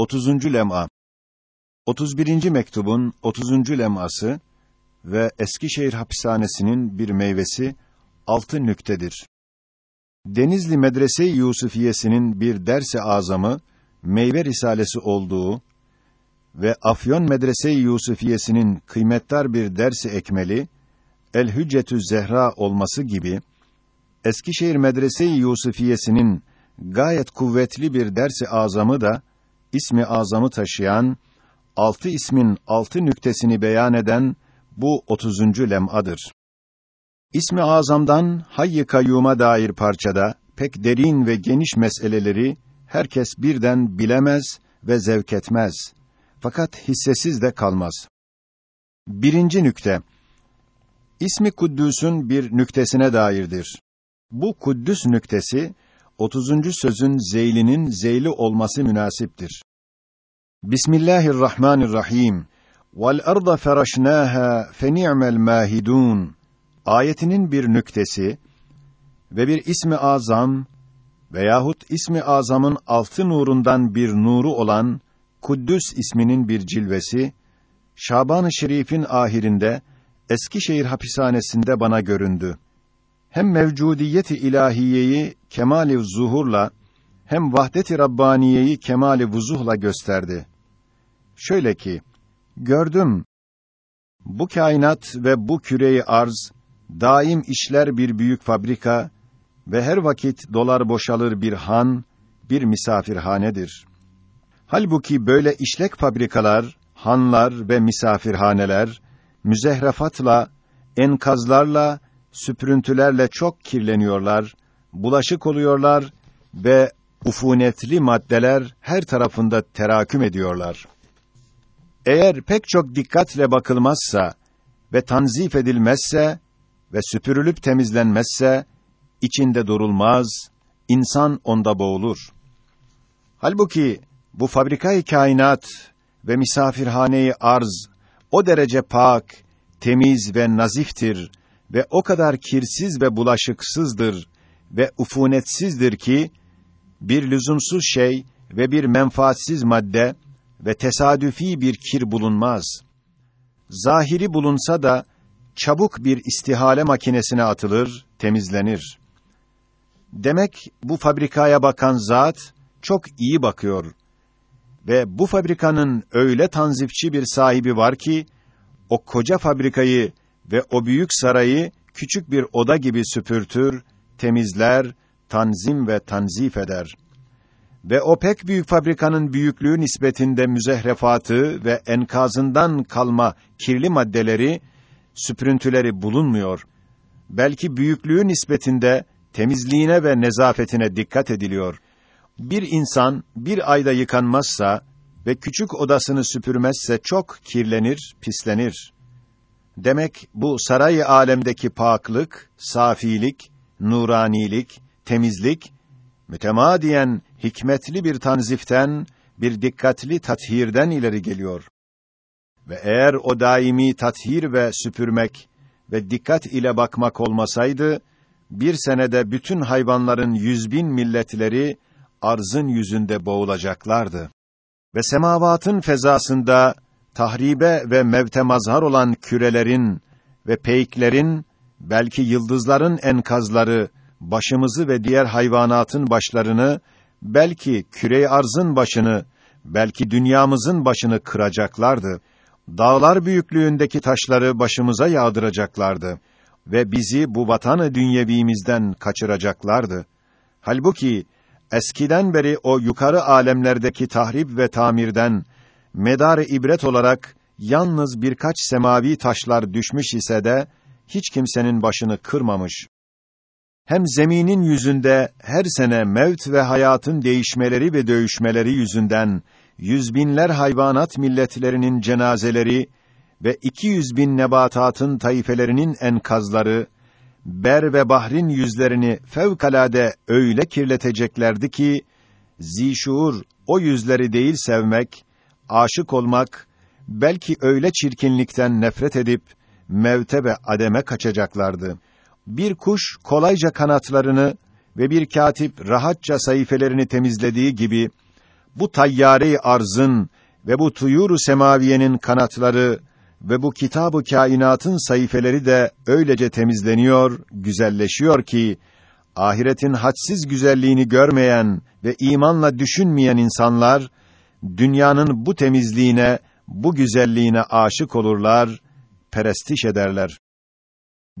30. lem'a 31. mektubun 30. lem'ası ve Eskişehir hapishanesinin bir meyvesi altı nüktedir. Denizli Medrese Yusufiyesinin bir derse azamı meyve risalesi olduğu ve Afyon Medrese Yusufiyesinin kıymetdar bir dersi ekmeli El Hüccetü Zehra olması gibi Eskişehir Medrese Yusufiyesinin gayet kuvvetli bir dersi azamı da ismi azamı taşıyan altı ismin altı nüktesini beyan eden bu 30. lem'adır. İsmi azamdan hayy kayyuma dair parçada pek derin ve geniş meseleleri herkes birden bilemez ve zevk etmez. Fakat hissesiz de kalmaz. Birinci nükte. İsmi Kuddüs'ün bir nüktesine dairdir. Bu Kuddüs nüktesi 30. sözün zeylinin zeyli olması münasiptir. Bismillahirrahmanirrahim. Vel arda feraşnâhâ feni'mel mâhidûn. Ayetinin bir nüktesi ve bir ismi azam veyahut ismi azamın altı nurundan bir nuru olan Kuddüs isminin bir cilvesi Şaban-ı Şerif'in ahirinde Eskişehir hapishanesinde bana göründü. Hem mevcudiyeti ilahiyeyi kemali zuhurla hem vahdet-i rabbaniyeyi kemali vuzuhla gösterdi. Şöyle ki gördüm bu kainat ve bu küreyi arz daim işler bir büyük fabrika ve her vakit dolar boşalır bir han, bir misafirhanedir. Halbuki böyle işlek fabrikalar, hanlar ve misafirhaneler müzehrefatla, enkazlarla, süprüntülerle çok kirleniyorlar, bulaşık oluyorlar ve ufunetli maddeler her tarafında teraküm ediyorlar. Eğer pek çok dikkatle bakılmazsa ve tanzif edilmezse ve süpürülüp temizlenmezse içinde durulmaz, insan onda boğulur. Halbuki bu fabrikayı kainat ve misafirhaneyi arz o derece pak, temiz ve naziftir ve o kadar kirsiz ve bulaşıksızdır ve ufunetsizdir ki bir lüzumsuz şey ve bir menfaatsiz madde ve tesadüfi bir kir bulunmaz. Zahiri bulunsa da çabuk bir istihale makinesine atılır, temizlenir. Demek bu fabrikaya bakan zat çok iyi bakıyor ve bu fabrikanın öyle tanzifçi bir sahibi var ki o koca fabrikayı ve o büyük sarayı küçük bir oda gibi süpürtür, temizler, tanzim ve tanzif eder. Ve o pek büyük fabrikanın büyüklüğü nispetinde müzehrefatı ve enkazından kalma kirli maddeleri, süprüntüleri bulunmuyor. Belki büyüklüğü nispetinde temizliğine ve nezafetine dikkat ediliyor. Bir insan bir ayda yıkanmazsa ve küçük odasını süpürmezse çok kirlenir, pislenir. Demek bu saray alemdeki paklık, safilik, nuranilik, temizlik mütemadiyen hikmetli bir tanziften, bir dikkatli tathirden ileri geliyor. Ve eğer o daimi tathir ve süpürmek ve dikkat ile bakmak olmasaydı, bir senede bütün hayvanların yüz bin milletleri arzın yüzünde boğulacaklardı. Ve semavatın fezasında tahribe ve mevte mazhar olan kürelerin ve peyklerin, belki yıldızların enkazları, başımızı ve diğer hayvanatın başlarını, belki küre arzın başını, belki dünyamızın başını kıracaklardı. Dağlar büyüklüğündeki taşları başımıza yağdıracaklardı ve bizi bu vatanı dünyevimizden kaçıracaklardı. Halbuki eskiden beri o yukarı alemlerdeki tahrip ve tamirden medar ibret olarak yalnız birkaç semavi taşlar düşmüş ise de hiç kimsenin başını kırmamış. Hem zeminin yüzünde her sene mevt ve hayatın değişmeleri ve dövüşmeleri yüzünden yüz binler hayvanat milletlerinin cenazeleri ve iki yüz bin nebatatın taifelerinin enkazları, ber ve bahrin yüzlerini fevkalade öyle kirleteceklerdi ki, zişuur o yüzleri değil sevmek, aşık olmak, belki öyle çirkinlikten nefret edip, mevte ve ademe kaçacaklardı. Bir kuş kolayca kanatlarını ve bir katip rahatça sayfelerini temizlediği gibi, bu tayyare arzın ve bu tuyuru semaviyenin kanatları ve bu kitabı kainatın sayfeleri de öylece temizleniyor, güzelleşiyor ki ahiretin hadsiz güzelliğini görmeyen ve imanla düşünmeyen insanlar dünyanın bu temizliğine, bu güzelliğine aşık olurlar, perestiş ederler.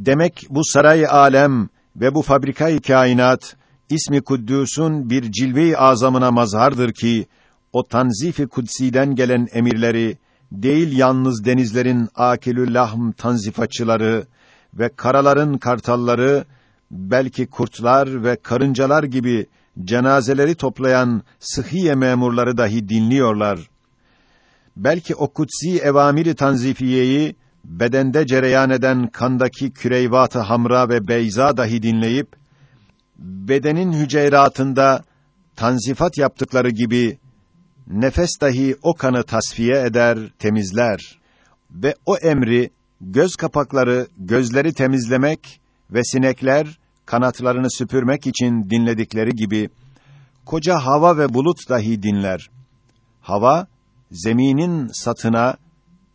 Demek bu saray alem ve bu fabrikayı kainat ismi Kuddüs'ün bir cilve-i azamına mazhardır ki o tanzif-i kudsiden gelen emirleri değil yalnız denizlerin akilü lahm tanzifatçıları ve karaların kartalları belki kurtlar ve karıncalar gibi cenazeleri toplayan sıhhiye memurları dahi dinliyorlar. Belki o kutsi evamiri tanzifiyeyi bedende cereyan eden kandaki küreyvat-ı hamra ve beyza dahi dinleyip bedenin hüceyratında tanzifat yaptıkları gibi nefes dahi o kanı tasfiye eder, temizler ve o emri göz kapakları gözleri temizlemek ve sinekler kanatlarını süpürmek için dinledikleri gibi koca hava ve bulut dahi dinler. Hava zeminin satına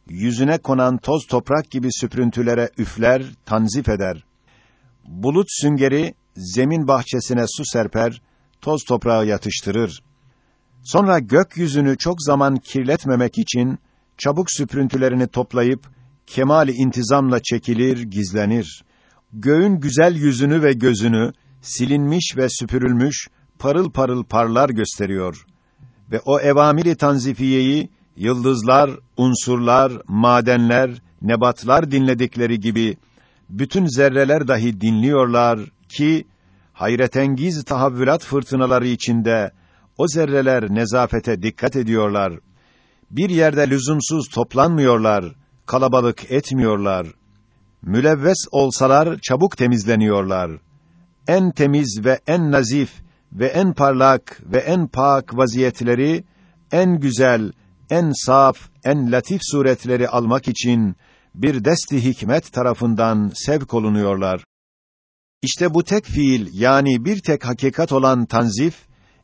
yüzüne konan toz toprak gibi süprüntülere üfler, tanzif eder. Bulut süngeri zemin bahçesine su serper, toz toprağı yatıştırır. Sonra gökyüzünü çok zaman kirletmemek için çabuk süprüntülerini toplayıp kemali intizamla çekilir, gizlenir. Göğün güzel yüzünü ve gözünü silinmiş ve süpürülmüş parıl parıl parlar gösteriyor ve o evamiri tanzifiyeyi yıldızlar, unsurlar, madenler, nebatlar dinledikleri gibi bütün zerreler dahi dinliyorlar ki hayretengiz tahavvülat fırtınaları içinde o zerreler nezafete dikkat ediyorlar. Bir yerde lüzumsuz toplanmıyorlar, kalabalık etmiyorlar. Mülevves olsalar çabuk temizleniyorlar. En temiz ve en nazif ve en parlak ve en pak vaziyetleri en güzel, en saf, en latif suretleri almak için bir desti hikmet tarafından sevk olunuyorlar. İşte bu tek fiil yani bir tek hakikat olan tanzif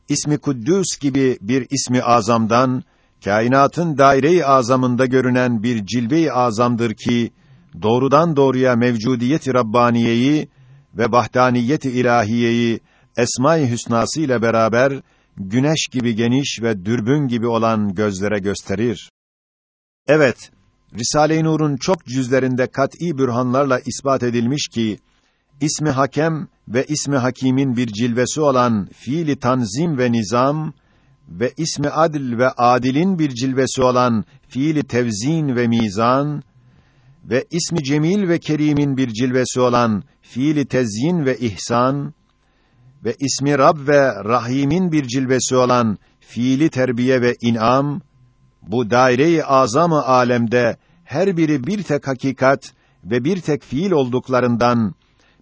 ismi Kuddüs gibi bir ismi azamdan kainatın daire-i azamında görünen bir cilve-i azamdır ki doğrudan doğruya mevcudiyet-i rabbaniyeyi ve vahdaniyet-i ilahiyeyi esma-i hüsnası ile beraber güneş gibi geniş ve dürbün gibi olan gözlere gösterir. Evet, Risale-i Nur'un çok cüzlerinde kat'î bürhanlarla ispat edilmiş ki ismi Hakem ve ismi Hakim'in bir cilvesi olan fiili tanzim ve nizam ve ismi Adil ve Adil'in bir cilvesi olan fiili tevzin ve mizan ve ismi Cemil ve Kerim'in bir cilvesi olan fiili tezyin ve ihsan ve ismi Rab ve Rahim'in bir cilvesi olan fiili terbiye ve inam bu daire-i azam-ı alemde her biri bir tek hakikat ve bir tek fiil olduklarından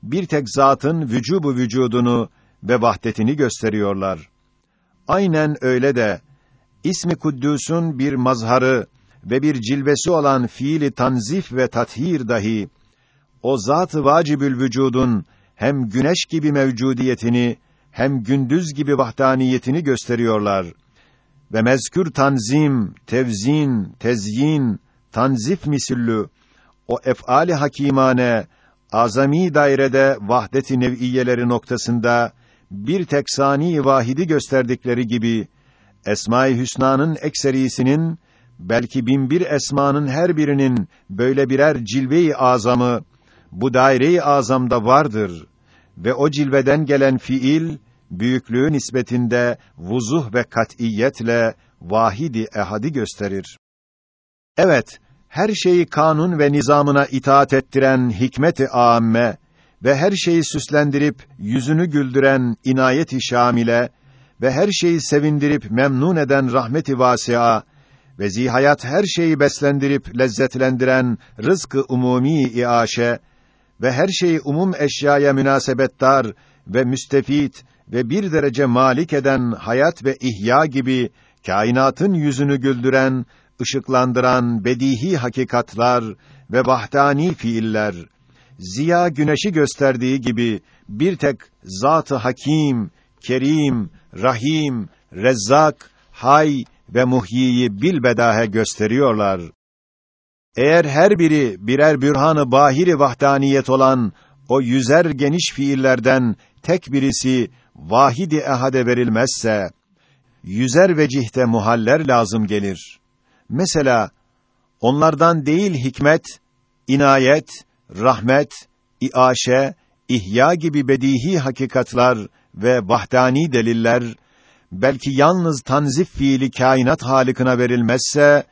bir tek zatın vücubu vücudunu ve vahdetini gösteriyorlar. Aynen öyle de ismi Kuddüs'ün bir mazharı ve bir cilvesi olan fiili tanzif ve tathir dahi o zat-ı vacibül vücudun hem güneş gibi mevcudiyetini hem gündüz gibi vahdaniyetini gösteriyorlar. Ve mezkür tanzim, tevzin, tezyin, tanzif misillü o ef'ali hakimane azami dairede vahdet-i nev'iyeleri noktasında bir tek sani vahidi gösterdikleri gibi Esma-i Hüsna'nın ekserisinin belki bin bir esmanın her birinin böyle birer cilve-i azamı bu daire-i azamda vardır ve o cilveden gelen fiil büyüklüğü nispetinde vuzuh ve kat'iyetle vahidi ehadi gösterir. Evet, her şeyi kanun ve nizamına itaat ettiren hikmet-i âmme ve her şeyi süslendirip yüzünü güldüren inayet-i şamile ve her şeyi sevindirip memnun eden rahmet-i vâsi'a ve zihayat her şeyi beslendirip lezzetlendiren rızkı umumi iaşe ve her şeyi umum eşyaya münasebettar ve müstefit ve bir derece malik eden hayat ve ihya gibi kainatın yüzünü güldüren ışıklandıran bedihi hakikatlar ve vahdani fiiller ziya güneşi gösterdiği gibi bir tek Zat-ı Hakim, Kerim, Rahim, Rezzak, hay ve muhyiyi bilbedahe gösteriyorlar. Eğer her biri birer bürhanı bahiri vahdaniyet olan o yüzer geniş fiillerden tek birisi vahidi ehade verilmezse, yüzer vecihte muhaller lazım gelir. Mesela, onlardan değil hikmet, inayet, rahmet, iaşe, ihya gibi bedihi hakikatlar ve vahdani deliller, belki yalnız tanzif fiili kainat halikına verilmezse,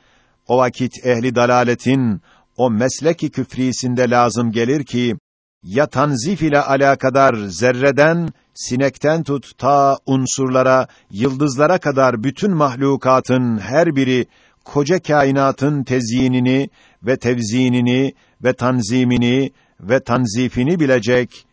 o vakit ehli dalaletin o mesleki küfrisinde lazım gelir ki ya tanzif ile alakadar zerreden sinekten tut ta unsurlara, yıldızlara kadar bütün mahlukatın her biri koca kainatın tezyinini ve tevzinini ve tanzimini ve tanzifini bilecek,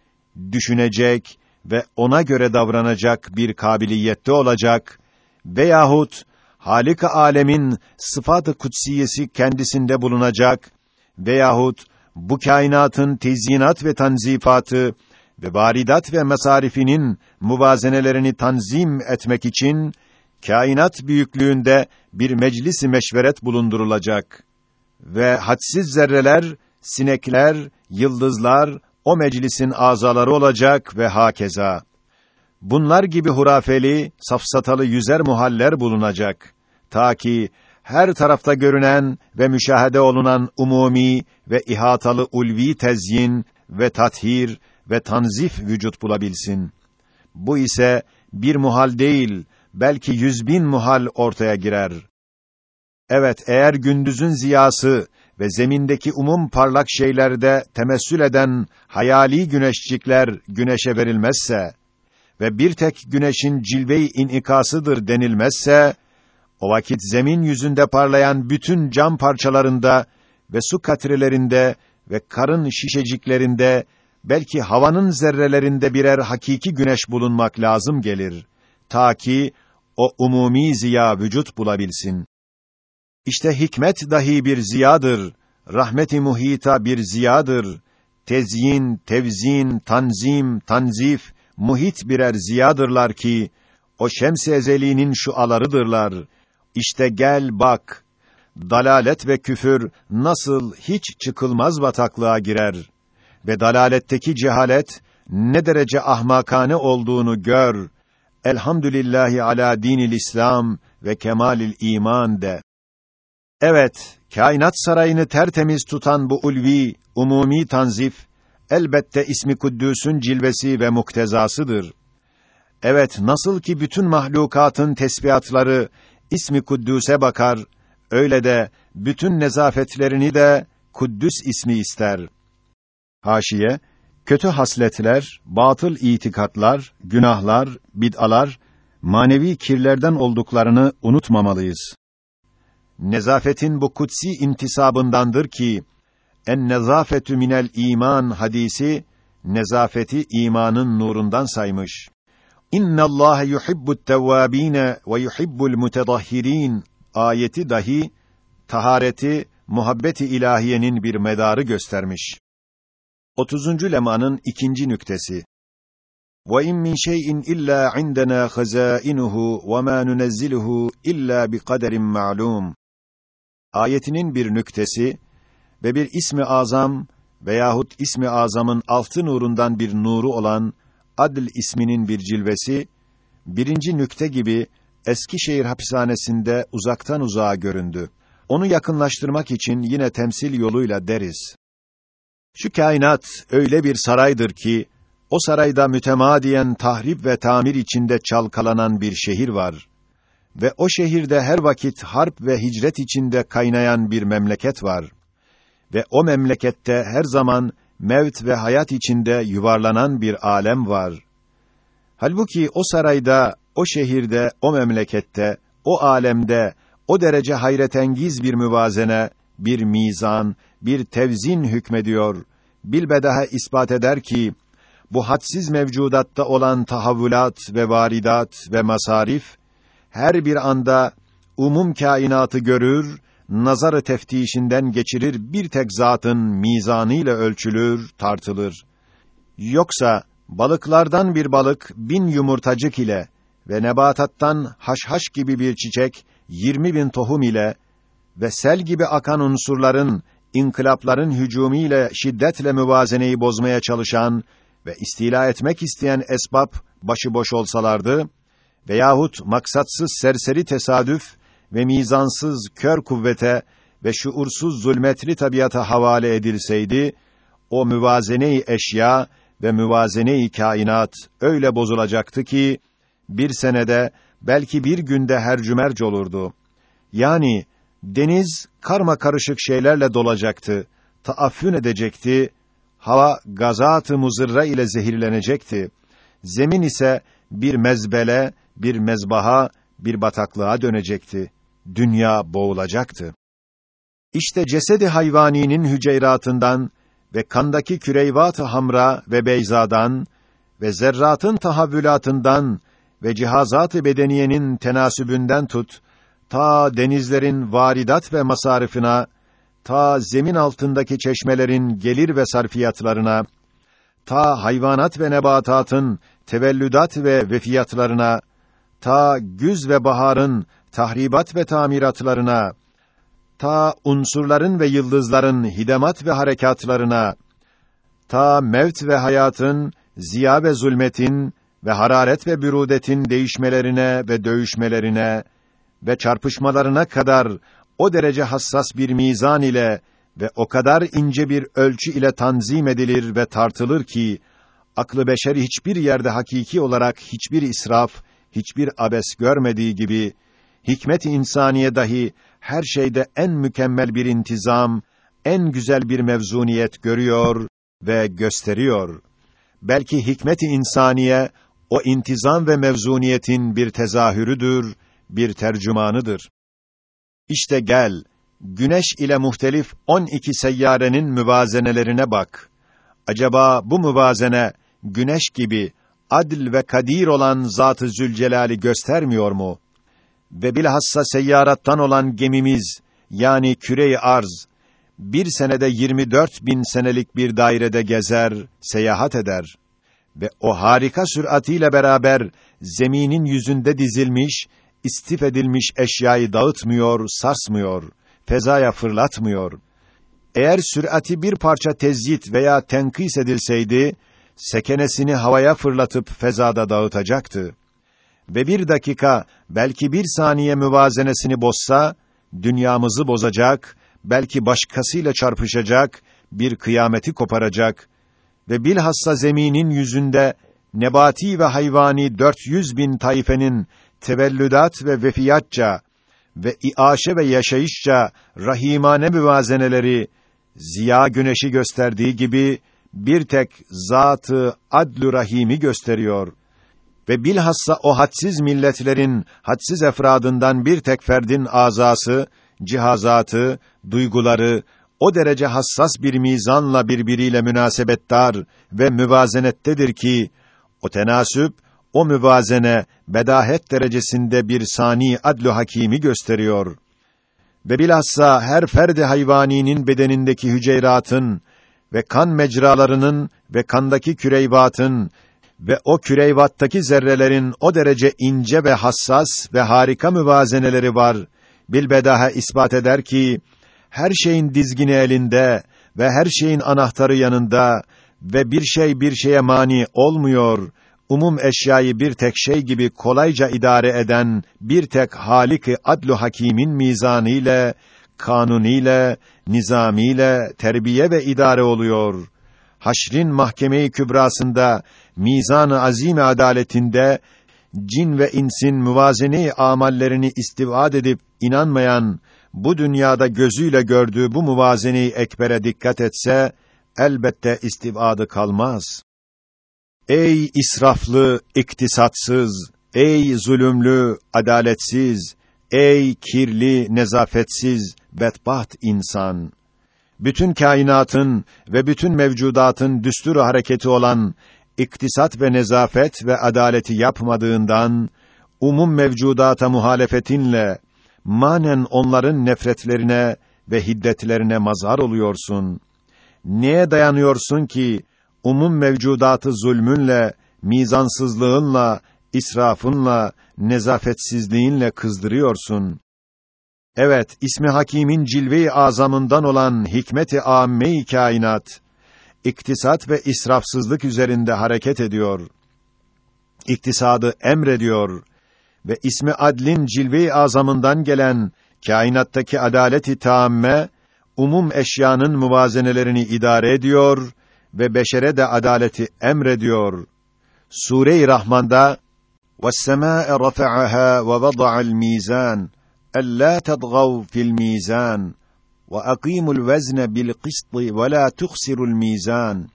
düşünecek ve ona göre davranacak bir kabiliyette olacak veyahut Halika alemin sıfat-ı kutsiyesi kendisinde bulunacak veyahut bu kainatın tezyinat ve tanzifatı ve varidat ve mesarifinin muvazenelerini tanzim etmek için kainat büyüklüğünde bir meclis-i meşveret bulundurulacak ve hadsiz zerreler, sinekler, yıldızlar o meclisin azaları olacak ve hakeza. Bunlar gibi hurafeli, safsatalı yüzer muhaller bulunacak. Ta ki her tarafta görünen ve müşahede olunan umumi ve ihatalı ulvi tezyin ve tathir ve tanzif vücut bulabilsin. Bu ise bir muhal değil, belki yüz bin muhal ortaya girer. Evet, eğer gündüzün ziyası ve zemindeki umum parlak şeylerde temessül eden hayali güneşcikler güneşe verilmezse ve bir tek güneşin cilve-i inikasıdır denilmezse, o vakit zemin yüzünde parlayan bütün cam parçalarında ve su katrelerinde ve karın şişeciklerinde belki havanın zerrelerinde birer hakiki güneş bulunmak lazım gelir ta ki o umumi ziya vücut bulabilsin. İşte hikmet dahi bir ziyadır, rahmeti muhita bir ziyadır. Tezyin, tevzin, tanzim, tanzif, muhit birer ziyadırlar ki o şems-i ezeliğinin şu alarıdırlar. İşte gel bak, dalalet ve küfür nasıl hiç çıkılmaz bataklığa girer ve dalaletteki cehalet ne derece ahmakane olduğunu gör. Elhamdülillahi ala dinil İslam ve kemalil iman de. Evet, kainat sarayını tertemiz tutan bu ulvi, umumi tanzif elbette ismi Kuddüs'ün cilvesi ve muktezasıdır. Evet, nasıl ki bütün mahlukatın tesbihatları ismi Kuddüs'e bakar, öyle de bütün nezafetlerini de Kuddüs ismi ister. Haşiye, kötü hasletler, batıl itikatlar, günahlar, bid'alar, manevi kirlerden olduklarını unutmamalıyız. Nezafetin bu kutsi intisabındandır ki, en nezafetü minel iman hadisi, nezafeti imanın nurundan saymış. İnna Allah yuhibbut tevvabin ve yuhibbul mutedahhirin ayeti dahi tahareti muhabbeti ilahiyenin bir medarı göstermiş. 30. lemanın ikinci nüktesi. Ve in min şey'in illa indena hazainuhu ve ma nunezziluhu illa bi kaderin ma'lum. Ayetinin bir nüktesi ve bir ismi azam veyahut ismi azamın altı nurundan bir nuru olan Adl isminin bir cilvesi, birinci nükte gibi Eskişehir hapishanesinde uzaktan uzağa göründü. Onu yakınlaştırmak için yine temsil yoluyla deriz. Şu kainat öyle bir saraydır ki, o sarayda mütemadiyen tahrip ve tamir içinde çalkalanan bir şehir var. Ve o şehirde her vakit harp ve hicret içinde kaynayan bir memleket var. Ve o memlekette her zaman mevt ve hayat içinde yuvarlanan bir alem var. Halbuki o sarayda, o şehirde, o memlekette, o alemde o derece hayretengiz bir müvazene, bir mizan, bir tevzin hükmediyor. Bilbedaha ispat eder ki bu hadsiz mevcudatta olan tahavvülat ve varidat ve masarif her bir anda umum kainatı görür nazarı teftişinden geçirir bir tek zatın mizanıyla ölçülür, tartılır. Yoksa balıklardan bir balık bin yumurtacık ile ve nebatattan haşhaş gibi bir çiçek 20 bin tohum ile ve sel gibi akan unsurların, inkılapların hücumu ile şiddetle müvazeneyi bozmaya çalışan ve istila etmek isteyen esbab başıboş olsalardı veyahut maksatsız serseri tesadüf ve mizansız kör kuvvete ve şuursuz zulmetli tabiata havale edilseydi, o müvazene-i eşya ve müvazene-i kainat öyle bozulacaktı ki, bir senede, belki bir günde hercümerc olurdu. Yani, deniz karma karışık şeylerle dolacaktı, taaffün edecekti, hava gazat-ı muzırra ile zehirlenecekti. Zemin ise bir mezbele, bir mezbaha, bir bataklığa dönecekti. Dünya boğulacaktı. İşte cesedi hayvaninin hüceyratından ve kandaki küreyvat-ı hamra ve beyzadan ve zerratın tahavvülatından ve cihazat-ı bedeniyenin tenasübünden tut, ta denizlerin varidat ve masarifına, ta zemin altındaki çeşmelerin gelir ve sarfiyatlarına, ta hayvanat ve nebatatın tevellüdat ve vefiyatlarına, ta güz ve baharın tahribat ve tamiratlarına, ta unsurların ve yıldızların hidemat ve harekatlarına, ta mevt ve hayatın, ziya ve zulmetin ve hararet ve bürudetin değişmelerine ve dövüşmelerine ve çarpışmalarına kadar o derece hassas bir mizan ile ve o kadar ince bir ölçü ile tanzim edilir ve tartılır ki aklı beşeri hiçbir yerde hakiki olarak hiçbir israf, hiçbir abes görmediği gibi hikmet insaniye dahi her şeyde en mükemmel bir intizam, en güzel bir mevzuniyet görüyor ve gösteriyor. Belki hikmet-i insaniye o intizam ve mevzuniyetin bir tezahürüdür, bir tercümanıdır. İşte gel, güneş ile muhtelif 12 seyyarenin müvazenelerine bak. Acaba bu müvazene güneş gibi adil ve kadir olan Zat-ı Zülcelal'i göstermiyor mu? Ve bilhassa seyyarattan olan gemimiz, yani küre-i arz, bir senede 24 bin senelik bir dairede gezer, seyahat eder. Ve o harika süratiyle beraber zeminin yüzünde dizilmiş, istif edilmiş eşyayı dağıtmıyor, sarsmıyor, fezaya fırlatmıyor. Eğer sürati bir parça tezyit veya tenkis edilseydi, sekenesini havaya fırlatıp fezada dağıtacaktı. Ve bir dakika, belki bir saniye müvazenesini bozsa, dünyamızı bozacak, belki başkasıyla çarpışacak, bir kıyameti koparacak ve bilhassa zeminin yüzünde nebati ve hayvani 400 bin tayfenin tevellüdat ve vefiyatça ve iaşe ve yaşayışça rahimane müvazeneleri ziya güneşi gösterdiği gibi bir tek zatı adlu rahimi gösteriyor ve bilhassa o hadsiz milletlerin hadsiz efradından bir tek ferdin azası, cihazatı, duyguları o derece hassas bir mizanla birbiriyle münasebettar ve müvazenettedir ki o tenasüp, o müvazene bedahet derecesinde bir sani adlu hakimi gösteriyor. Ve bilhassa her ferdi hayvaninin bedenindeki hüceyratın ve kan mecralarının ve kandaki küreyvatın ve o küreyvattaki zerrelerin o derece ince ve hassas ve harika müvazeneleri var. Bilbedaha ispat eder ki her şeyin dizgini elinde ve her şeyin anahtarı yanında ve bir şey bir şeye mani olmuyor. Umum eşyayı bir tek şey gibi kolayca idare eden bir tek Halik-i Adlu Hakîm'in mizanı ile, kanuniyle, nizamiyle terbiye ve idare oluyor. Haşrin mahkeme-i kübrasında mizan-ı azim adaletinde cin ve insin müvazene-i amallerini istivad edip inanmayan bu dünyada gözüyle gördüğü bu muvazene-i ekbere dikkat etse elbette istivadı kalmaz. Ey israflı, iktisatsız, ey zulümlü, adaletsiz, ey kirli, nezafetsiz, bedbaht insan! Bütün kainatın ve bütün mevcudatın düstur hareketi olan iktisat ve nezafet ve adaleti yapmadığından umum mevcudata muhalefetinle manen onların nefretlerine ve hiddetlerine mazhar oluyorsun. Neye dayanıyorsun ki umum mevcudatı zulmünle, mizansızlığınla, israfınla, nezafetsizliğinle kızdırıyorsun. Evet, ismi Hakîm'in cilve-i azamından olan hikmet-i âmme-i kainat, iktisat ve israfsızlık üzerinde hareket ediyor. İktisadı emrediyor ve ismi adlin cilve-i azamından gelen kainattaki adalet-i taamme, umum eşyanın muvazenelerini idare ediyor ve beşere de adaleti emrediyor. Sure-i Rahman'da وَالسَّمَاءَ رَفَعَهَا وَوَضَعَ الْمِيزَانَ أَلَّا تَطْغَوْا فِي الْمِيزَانِ ve akimul vezne bil kıstı ve la mizan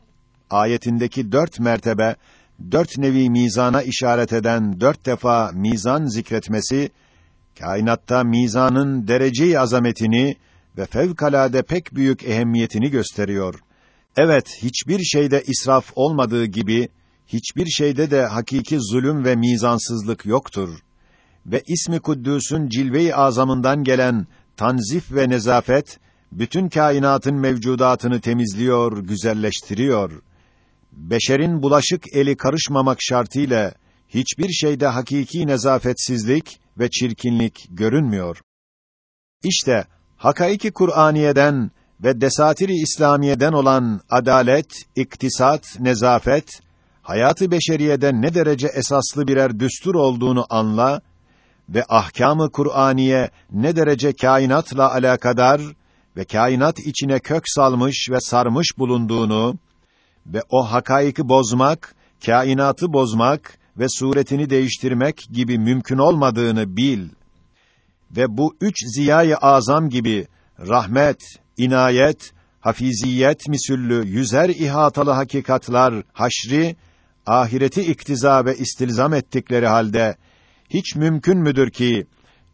ayetindeki dört mertebe dört nevi mizana işaret eden dört defa mizan zikretmesi kainatta mizanın dereceyi azametini ve fevkalade pek büyük ehemmiyetini gösteriyor. Evet, hiçbir şeyde israf olmadığı gibi hiçbir şeyde de hakiki zulüm ve mizansızlık yoktur. Ve ismi Kuddüs'ün cilve-i azamından gelen tanzif ve nezafet, bütün kainatın mevcudatını temizliyor, güzelleştiriyor. Beşerin bulaşık eli karışmamak şartıyla, hiçbir şeyde hakiki nezafetsizlik ve çirkinlik görünmüyor. İşte, hakaiki Kur'aniyeden ve desatiri İslamiye'den olan adalet, iktisat, nezafet, hayatı beşeriyede ne derece esaslı birer düstur olduğunu anla ve ahkamı Kur'aniye ne derece kainatla alakadar ve kainat içine kök salmış ve sarmış bulunduğunu ve o hakaiki bozmak, kainatı bozmak ve suretini değiştirmek gibi mümkün olmadığını bil. Ve bu üç ziyayı azam gibi rahmet, inayet, hafiziyet misüllü yüzer ihatalı hakikatlar haşri ahireti iktiza ve istilzam ettikleri halde hiç mümkün müdür ki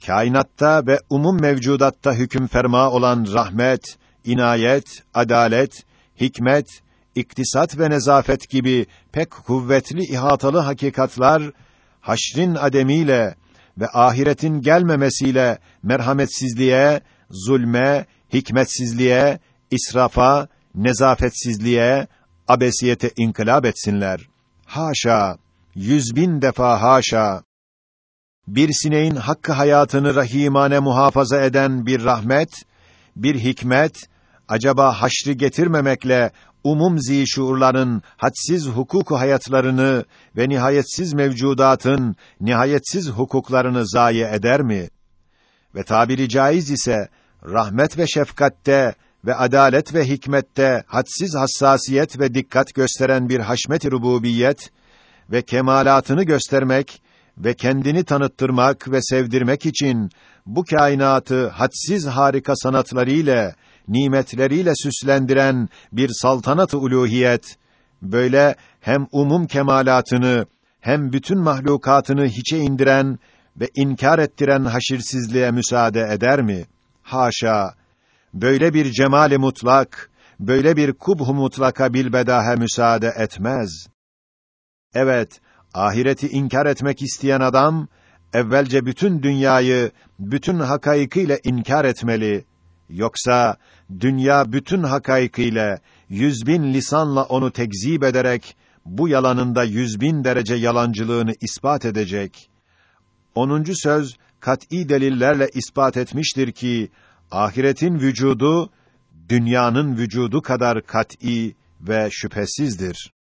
kainatta ve umum mevcudatta hüküm ferma olan rahmet, inayet, adalet, hikmet, iktisat ve nezafet gibi pek kuvvetli ihatalı hakikatlar haşrin ademiyle ve ahiretin gelmemesiyle merhametsizliğe, zulme, hikmetsizliğe, israfa, nezafetsizliğe, abesiyete inkılap etsinler. Haşa, yüz bin defa haşa. Bir sineğin hakkı hayatını rahimane muhafaza eden bir rahmet, bir hikmet, acaba haşri getirmemekle umum zişuurların hadsiz hukuku hayatlarını ve nihayetsiz mevcudatın nihayetsiz hukuklarını zayi eder mi? Ve tabiri caiz ise rahmet ve şefkatte ve adalet ve hikmette hadsiz hassasiyet ve dikkat gösteren bir haşmet-i rububiyet ve kemalatını göstermek ve kendini tanıttırmak ve sevdirmek için bu kainatı hadsiz harika sanatlarıyla, nimetleriyle süslendiren bir saltanat-ı uluhiyet böyle hem umum kemalatını hem bütün mahlukatını hiçe indiren ve inkar ettiren haşirsizliğe müsaade eder mi? Haşa! Böyle bir cemali mutlak, böyle bir kubhu mutlaka bilbedahe müsaade etmez. Evet, ahireti inkar etmek isteyen adam, evvelce bütün dünyayı, bütün hakaykıyla inkar etmeli. Yoksa, dünya bütün hakaykıyla, yüz bin lisanla onu tekzip ederek, bu yalanında yüz bin derece yalancılığını ispat edecek. Onuncu söz, kat'î delillerle ispat etmiştir ki, ahiretin vücudu, dünyanın vücudu kadar kat'î ve şüphesizdir.